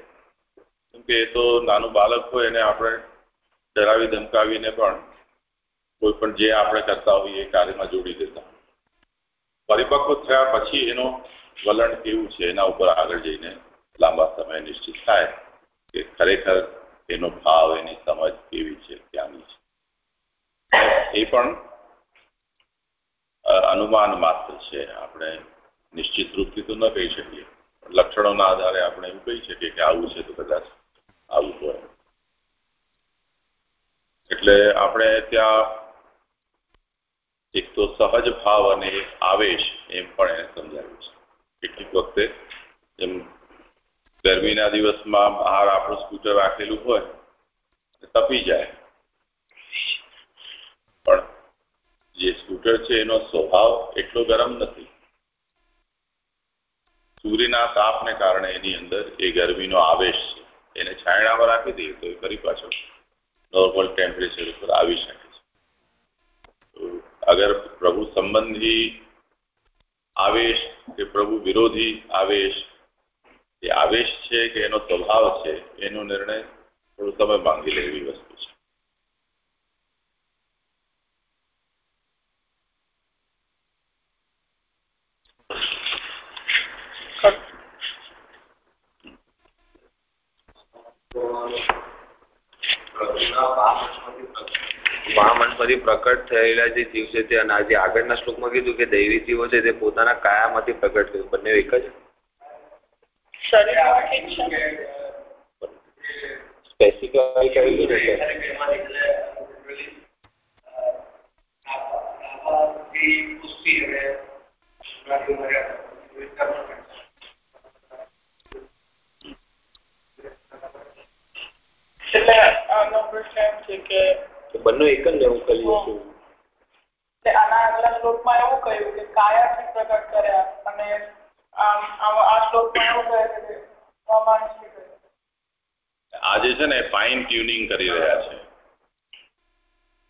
કેમ કે એ તો નાનું બાળક હોય એને આપણે ડરાવી ધમકાવીને પણ કોઈ પણ જે આપણે કરતા હોઈએ એ કાર્યમાં જોડી દેતા. પરિપક્વ થયા પછી એનો વલણ કેવું છે એના ઉપર આગળ જઈને લાંબા સમય નિશ્ચિત થાય કે ખરેખર એનો ભાવ, એની સમજ કેવી છે, ક્યાંની છે. એ પણ અનુમાન માત્ર છે. આપણે નિશ્ચિત રૂપથી તો ન કહી શકીએ. લક્ષણોના આધારે આપણે એવું કહી શકીએ કે આવું છે તો કદાચ આવું હોય. એટલે આપણે ત્યાં એક તો સહજ ભાવ અને આવેશ એમ પણ એને સમજાવ્યું છે. કેટલીક વખતે એમ ગરમીના દિવસમાં બહાર આપણું સ્કૂટર રાખેલું હોય તપી જાય. પણ જે સ્કૂટર છે એનો સ્વભાવ એટલો ગરમ નથી. સૂર્યના તાપને કારણે એની અંદર એ ગરમીનો આવેશ છે. એને છાયણામાં રાખી દઈએ તો એ ફરી પાછો નોર્મલ ટેમ્પરેચર ઉપર આવી શકે છે. અગર પ્રભુ સંબંધી આવેશ કે પ્રભુ વિરોધી આવેશ એ આવેશ છે કે એનો સ્વભાવ છે, એનો નિર્ણય થોડો સમય માંગી લે વસ્તુ છે. મહામંથમાંથી પ્રકટ થયેલા જે જીવ છે તે અને આજે આગળના શ્લોકમાં કીધું કે દૈવી જીવો છે તે પોતાના કાયામાંથી પ્રકટ થયું. બંને એક જ? સ્પેસિફિકલી આનો પ્રશ્ન એમ છે કે બંને એક જ લેવું કરીએ છીએ. આના આગલા શ્લોકમાં એવું કહ્યું કે કાયાથી પ્રગટ કર્યા અને આ શ્લોકમાં એવું કહે છે કે આજે છે. ને ફાઇન ટ્યુનિંગ કરી રહ્યા છે.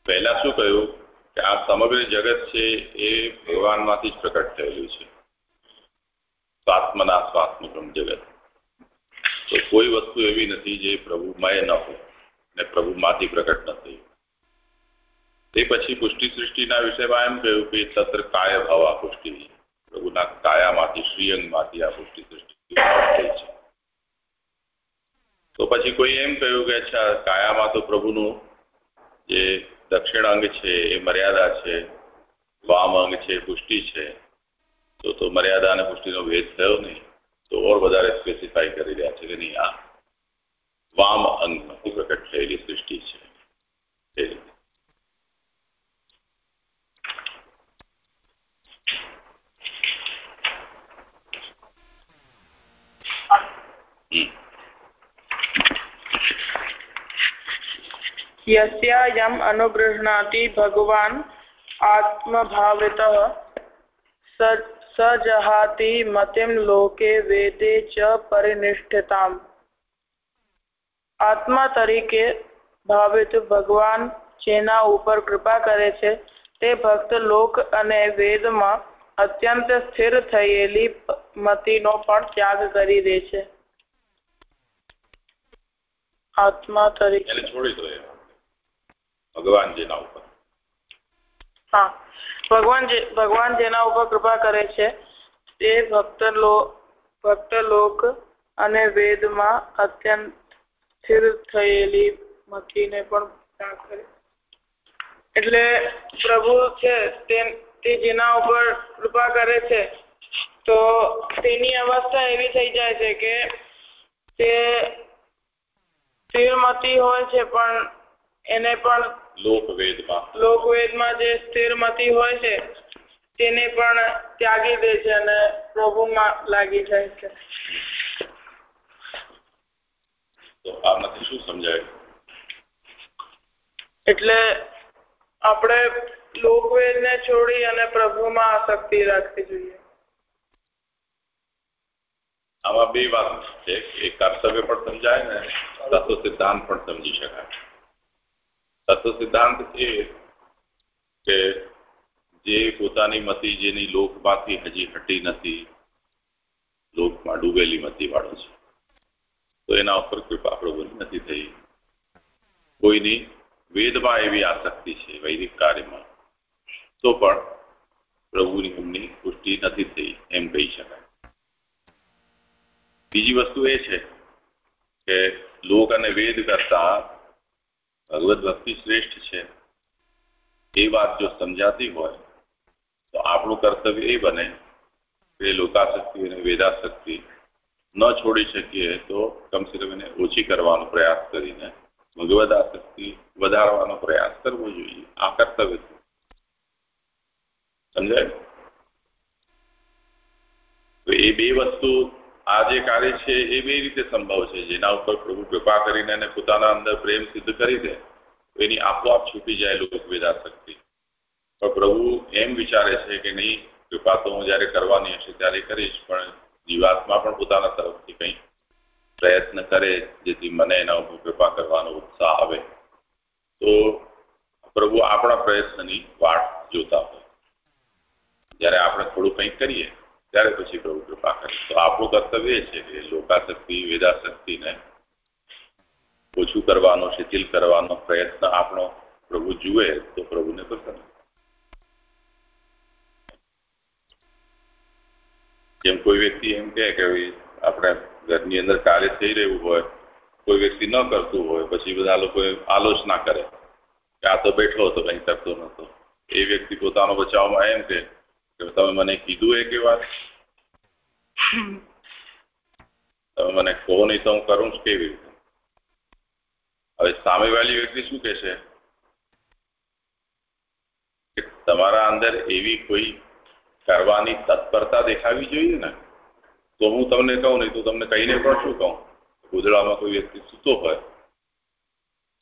પહેલા શું કહ્યું? કે આ સમગ્ર જગત છે એ ભગવાનમાંથી જ પ્રગટ થયેલું છે. સ્વાત્મના સ્વાત્મકમ જગત. તો કોઈ વસ્તુ એવી નથી જે પ્રભુમય ન હોય. ને પ્રભુમાંથી પ્રકટ ન તે પછી પુષ્ટિ સૃષ્ટિના વિષયમાં એમ કહ્યું કે તત્ર કાય ભાવા પુષ્ટિ. પ્રભુના કાયામાંથી, શ્રીઅંગમાંથી આ પુષ્ટિ સૃષ્ટિ થઈ છે. તો પછી કોઈ એમ કહ્યું કે અચ્છા, કાયામાં તો પ્રભુનું જે દક્ષિણ અંગ છે, એ મર્યાદા છે વામ અંગ છે, પુષ્ટિ છે. તો તો મર્યાદા અને પુષ્ટિનો ભેદ થયો નહીં. તો ઓર વધારે સ્પેસિફાઈ કરી રહ્યા છે કે નહીં આ. वाम अंग પ્રગટ થયેલી સૃષ્ટિ છે यस्यायम् भगवान आत्म आत्मभावृतः सजहाति मतिम लोके वेदे च परिनिष्ठता આત્મા તરીકે ભાવિત ભગવાન જેના ઉપર કૃપા કરે છે તે ભક્ત લોક અને વેદમાં અત્યંત સ્થિર થયેલી મતિનો પણ ત્યાગ કરી દે છે. આત્મા તરીકે છોડી દો ભગવાન જેના ઉપર. હા. ભગવાન જે ભગવાન જેના ઉપર કૃપા કરે છે તે ભક્ત લો ભક્ત લોક અને વેદમાં અત્યંત સ્થિર થયેલી મતિને પણ કરે. એટલે પ્રભુ છે તે જેના ઉપર કૃપા કરે છે તો તેની અવસ્થા એવી થઈ જાય છે કે તે સ્થિરમતી હોય છે પણ એને પણ લોકવેદમાં. લોકવેદમાં જે સ્થિરમતી હોય છે તેને પણ ત્યાગી દે છે અને પ્રભુમાં લાગી જાય છે. તો આમાંથી શું સમજાય? એટલે આપણે લોકવેદને છોડી અને પ્રભુમાં આસક્તિ રાખવી જોઈએ. આમાં બે વાત છે. એક કર્તવ્ય પણ સમજાય ને તત્વ સિદ્ધાંત પણ સમજી શકાય. તત્વ સિદ્ધાંત એ કે જે પોતાની મતી જેની લોકમાંથી હજી હટી નથી લોકમાં ડૂબેલી મતી વાળો છે. તો એના ઉપર કૃપા પ્રભુની નથી થઈ. કોઈની વેદમાં એવી આસક્તિ છે, વૈદિક કાર્યમાં, તો પણ પ્રભુની એમની પુષ્ટિ નથી થઈ, એમ કહી શકાય. બીજી વસ્તુ એ છે કે લોક અને વેદ કરતા ભગવત ભક્તિ શ્રેષ્ઠ છે. એ વાત જો સમજાતી હોય, તો આપણું કર્તવ્ય એ બને કે લોકાશક્તિ અને વેદાશક્તિ ન છોડી શકીએ તો કમસે કમ એને ઓછી કરવાનો પ્રયાસ કરીને ભગવદ આસક્તિ વધારવાનો પ્રયાસ કરવો જોઈએ. આ કર્તવ્ય છે. સમજાય? એ બે વસ્તુ આ જે કાર્ય છે એ બે રીતે સંભવ છે. જેના ઉપર પ્રભુ કૃપા કરીને એને પોતાના અંદર પ્રેમ સિદ્ધ કરી દે એની આપોઆપ છૂટી જાય લોક વેદાશક્તિ પણ પ્રભુ એમ વિચારે છે કે નહીં, કૃપા તો હું જ્યારે કરવાની હશે ત્યારે કરીશ, પણ જીવાત્મા પણ પોતાના તરફથી કંઈ પ્રયત્ન કરે, જેથી મને એના ઉપર કૃપા કરવાનો ઉત્સાહ આવે. તો પ્રભુ આપણા પ્રયત્નની વાટ જોતા હોય. જ્યારે આપણે થોડું કંઈક કરીએ, ત્યારે પછી પ્રભુ કૃપા કરે. તો આપણું કર્તવ્ય એ છે કે લોકાશક્તિ, વેદાશક્તિને ઓછું કરવાનો, શિથિલ કરવાનો પ્રયત્ન આપણો પ્રભુ જુએ, તો પ્રભુને પસંદ જેમ કોઈ વ્યક્તિ એમ કહે કે આપણે ઘરની અંદર કાર્ય થઈ રહ્યું હોય, કોઈ વ્યક્તિ ન કરતું હોય, પછી બધા લોકો આલોચના કરે કે આ તો બેઠો હતો, કંઈ કરતો નતો એ વ્યક્તિ પોતાનો બચાવમાં એમ કે તમે મને કીધું એ કે વાત? તમે મને કહો નહીં તો હું કરું જ કેવી રીતે? હવે સામેવાળી વ્યક્તિ શું કે છે તમારા અંદર એવી કોઈ કરવાની તત્પરતા દેખાવી જોઈએ ને, તો હું તમને કહું નહીં તો તમને કહીને પણ શું કહું? ગોદડામાં કોઈ વ્યક્તિ સૂતો હોય,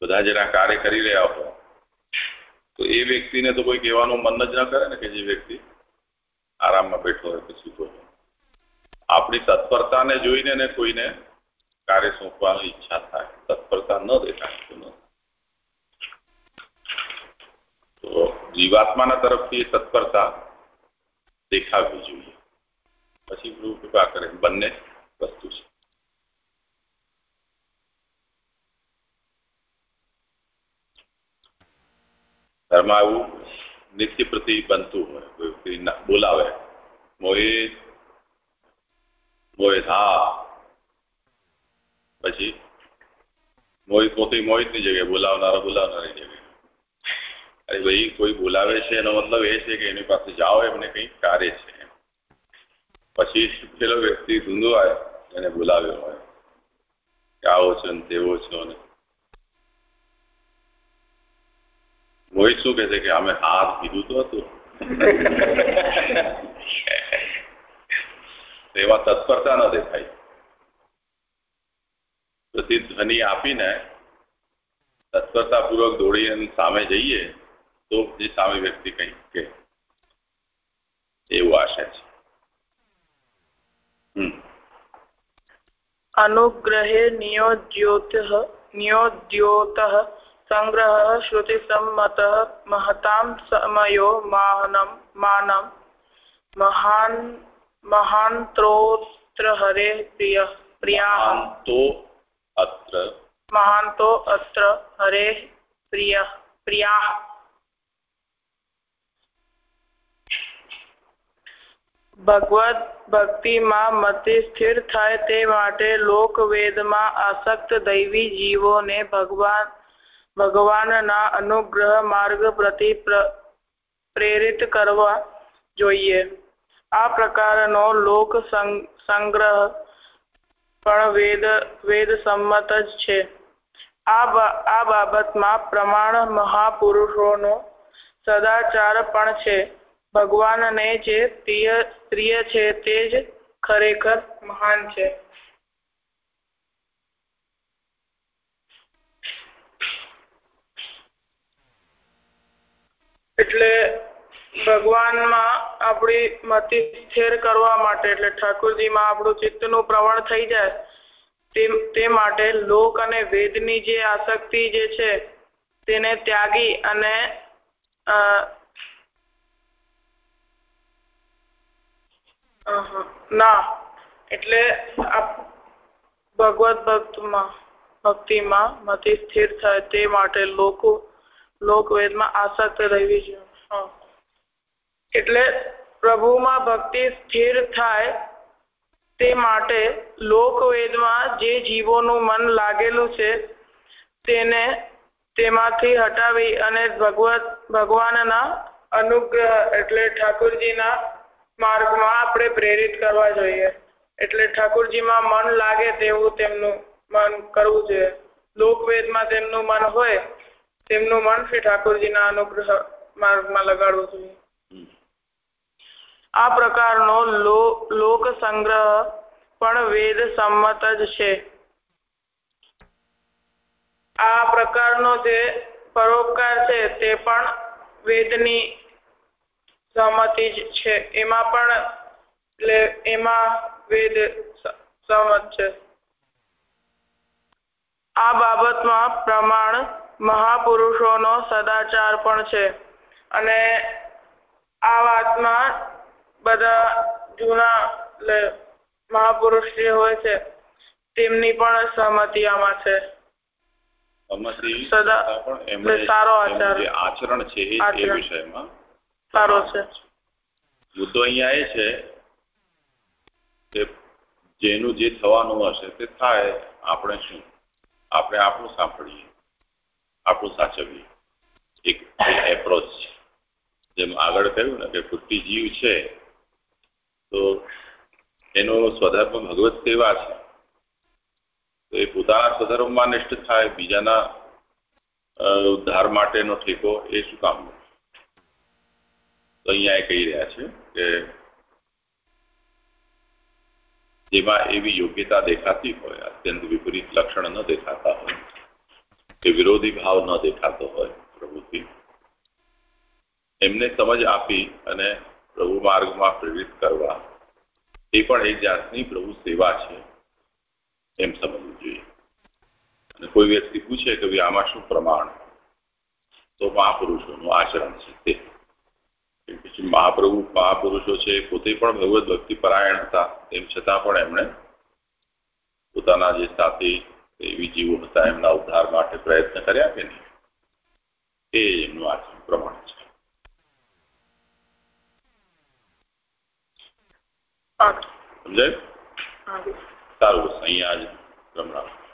બધા જેના કાર્ય કરી રહ્યા હોય, તો એ વ્યક્તિને તો કોઈ કહેવાનું મન જ ન કરે ને કે જે વ્યક્તિ આરામમાં બેઠો હોય કે સૂતો હોય. આપણી તત્પરતાને જોઈને ને કોઈને કાર્ય સોંપવાની ઈચ્છા થાય. તત્પરતા ન દેખાય તો જીવાત્માના તરફથી એ તત્પરતા દેખાવવી જોઈએ પછી પ્રભુ કૃપા કરે બંને વસ્તુ છે ઘરમાં આવું નિત્ય પ્રતિ બનતું હોય કોઈ વ્યક્તિ બોલાવે મોહિત મોહિત હા પછી મોહિત પોતે મોહિતની જગ્યાએ બોલાવનારા બોલાવનારી જગ્યાએ અરે ભાઈ, કોઈ બોલાવે છે એનો મતલબ એ છે કે એની પાસે જાઓ, એમને કંઈક કાર્ય છે પછી પેલો વ્યક્તિ ધૂંધવાય એને બોલાવ્યો હોય. કે આવો છો ને તેવો છો ને. મોહિત શું કે છે કે અમે હાથ કીધું તો હતું? એમાં તત્પરતા ન દેખાય. પ્રતિ ધ્વનિ આપીને તત્પરતાપૂર્વક દોડીને સામે જઈએ. તો જે સામે વ્યક્તિ કંઈક કે એવું આશય છે હમ अनुग्रहे नियोज्योतः नियोद्योतः सङ्ग्रहः श्रुतिसम्मतः महतां समयो मानं मानं महान् महान्त्रोऽत्र हरे प्रियः प्रियाः મહાંતો અત્ર महान्तो अत्र हरेः प्रियः प्रियाः ભગવદ ભક્તિમાં મતિ સ્થિર થાય તે માટે લોકવેદમાં આસક્ત દૈવી જીવોને ભગવાન, ભગવાનના અનુગ્રહ માર્ગ પ્રતિ પ્ર- પ્રેરિત કરવા જોઈએ. આ પ્રકારનો લોક સંગ્રહ પણ વેદ વેદ સંમત જ છે. આ આ બાબતમાં પ્રમાણ મહાપુરુષોનો સદાચાર પણ છે. ભગવાનને જે પ્રિય પ્રિય છે તે જ ખરેખર મહાન છે. એટલે ભગવાનમાં આપણી મતિ સ્થિર કરવા માટે, એટલે ઠાકોરજીમાં આપણું ચિત્તનું પ્રવણ થઈ જાય, તે માટે લોક અને વેદની જે આસક્તિ જે છે, તેને ત્યાગી અને ના. એટલે ભગવત ભક્તમાં, ભક્તિમાં મતિ સ્થિર થાય તે માટે લોકો, લોકવેદમાં આસક્ત રહેવી જોઈએ. એટલે પ્રભુમાં ભક્તિ સ્થિર થાય તે માટે લોકવેદમાં જે જીવોનું મન લાગેલું છે તેને તેમાંથી હટાવી અને ભગવત ભગવાનના અનુગ્રહ એટલે ઠાકોરજીના માર્ગમાં આપણે પ્રેરિત કરવા જોઈએ. એટલે ઠાકોરજીમાં મન લાગે તેવું તેમનું મન કરવું જોઈએ. લોકવેદમાં તેમનું મન હોય તેમનું મન શ્રી ઠાકોરજીના અનુગ્રહ માર્ગમાં લગાડવું જોઈએ. આ પ્રકારનો લોક સંગ્રહ પણ વેદ સંમત જ છે. આ પ્રકારનો જે પરોપકાર છે તે પણ વેદની સહમતિ જ છે. એમાં પણ એટલે એમાં વેદ સહમત છે. આ બાબતમાં પ્રમાણ મહાપુરુષોનો સદાચાર પણ છે. અને આ વાતમાં બધા જૂના એટલે મહાપુરુષ જે હોય છે તેમની પણ સહમતિ આમાં છે. સદા સારો આચરણ છે એ- એ વિષયમાં સારો છે. મુદ્દો અહીંયા એ છે કે જેનું જે થવાનું હશે તે થાય, આપણે શું? આપણે આપણું સાંભળીએ, આપણું સાચવીએ. એક એપ્રોચ છે. જેમ આગળ કહ્યું ને કે પૃથ્વી જીવ છે, તો એનો સ્વધર્મ ભગવત સેવા છે? તો એ પોતાના સ્વધર્મમાં નિષ્ઠ થાય, બીજાના ઉદ્ધાર માટેનો ઠેકો, એ શું કામનો તો અહીંયા એ કહી રહ્યા છે કે જેમાં એવી યોગ્યતા દેખાતી હોય, અત્યંત વિપરીત લક્ષણ ન દેખાતા હોય, કે વિરોધી ભાવ ન દેખાતો હોય પ્રભુથી એમને સમજ આપી અને પ્રભુ માર્ગમાં પ્રેરિત કરવા, એ પણ એક જાતની પ્રભુ સેવા છે, એમ સમજવું જોઈએ. અને કોઈ વ્યક્તિ પૂછે કે આમાં શું પ્રમાણ? તો મહાપુરુષોનું આચરણ છે તે. પછી મહાપ્રભુ મહાપુરુષો છે પોતે પણ ભગવત ભક્તિ પરાયણ હતા. તેમ છતાં પણ એમણે પોતાના જે સાથી એવી જીવો હતા એમના ઉદ્ધાર માટે પ્રયત્ન કર્યા કે નહીં? એ એમનું આચરણ પ્રમાણ છે. સમજાય? સારું અહીંયા જ રમણા.